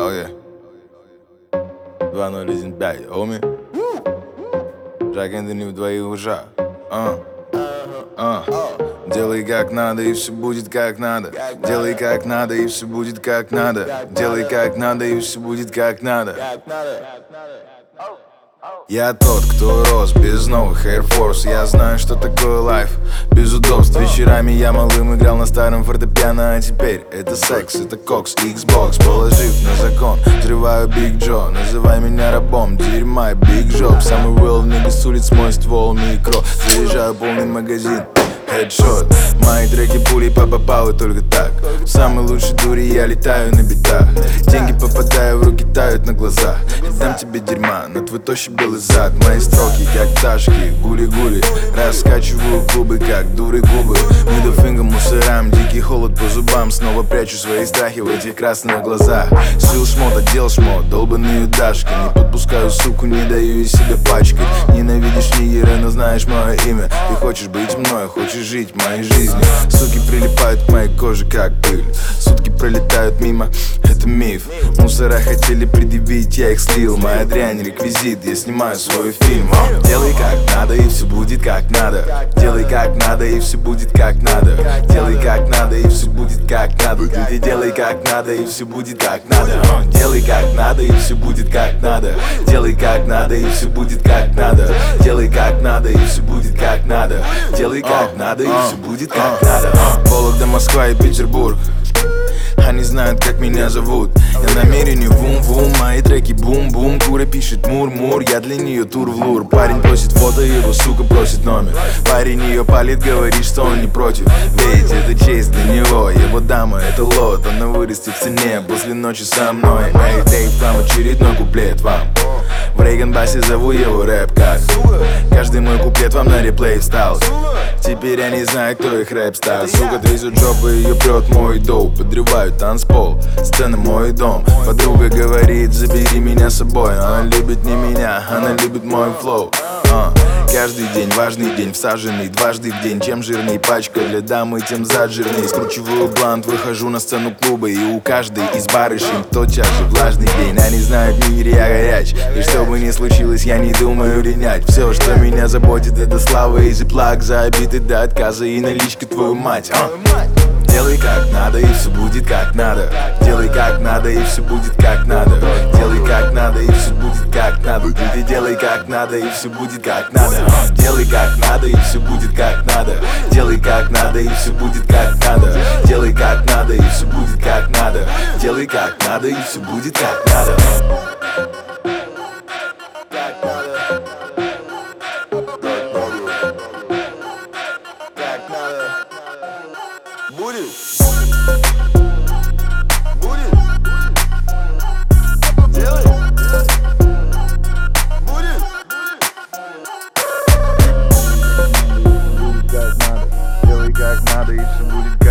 Oh yeah. 2015, homie. Энтони в твоих ушах. А. А. Делай как надо и все будет как надо. Делай как надо и все будет как надо. Делай как надо и все будет как надо. Я тот, кто рос без новых Air Force. Я знаю, что такое life. Без удобств. Вечерами я малым играл на старом фортепиано. А теперь это секс, это кокс, Xbox Положив на закон, взрываю big joint Называй меня рабом, дерьма, big job. Самый real nigga с улиц, мой ствол, микро. Заезжаю полный магазин Headshot. Мои треки пули попал и только так. В самой лучшей дуре я летаю на битах. Деньги попадаю в руки, тают на глазах. Не дам тебе дерьма, на твой тощий белый зад. Мои строки как ташки, гули-гули. Раскачиваю клубы, как дуры губы. Мидофингер мусорам, дикий холод по зубам. Снова прячу свои страхи в этих красных глазах Сил шмот, отдел шмот, долбаные дашки. Не подпускаю суку, не даю из себя пачкать. Ненавидишь нигеры, но знаешь мое имя. Ты хочешь быть мной, хочешь жить моей жизнью. Суки прилипают к моей коже, как пыль. Сутки пролетают мимо, миф Мусора хотели предъявить, я их слил. Моя дрянь, реквизит, я снимаю свой фильм. Делай как надо и все будет как надо. Делай как надо и все будет как надо. Делай как надо и все будет как надо. Ты делай как надо и все будет как надо. Делай как надо и все будет как надо. Делай как надо и все будет как надо. Делай как надо и все будет как надо. Делай как надо и все будет как надо. Вологда, Москва и Петербург они знают, как меня зовут. Я намерение вум-вум, мои треки бум-бум. Кура пишет мур-мур, я для нее тур в лур. Парень просит фото, его сука просит номер. Парень ее палит, говорит, что он не против. Ведь это честь для него, его дама это лот. Она вырастет в цене после ночи со мной. Эй, Дейв, там очередной куплет вам в Рейган-басе зову его рэп как Каждый мой куплет вам на реплей встал. Теперь я не знаю, кто их рэп стал. Сука трясет жопу, ее прет мой доуп Подрывают танцпол, сцена мой дом. Подруга говорит, забери меня с собой. Она любит не меня, она любит мой флоу. Uh. Каждый день важный день, всаженный дважды в день. Чем жирней пачка для дамы, тем зад жирней Скручиваю блант, выхожу на сцену клуба И у каждой из барышень тотчас же влажный день. Они знают, в мире я горяч И что бы ни случилось, я не думаю линять. Все, что меня заботит, это слава и зиплак За обиды до отказа и наличка твою мать а? Делай как надо и все будет как надо. Делай как надо и все будет как надо. Делай как надо и все будет как надо. Ты делай как надо и все будет как надо. Делай как надо и все будет как надо. Делай как надо и все будет как надо. Делай как надо и все будет как надо. Делай как надо и все будет как надо Делай как надо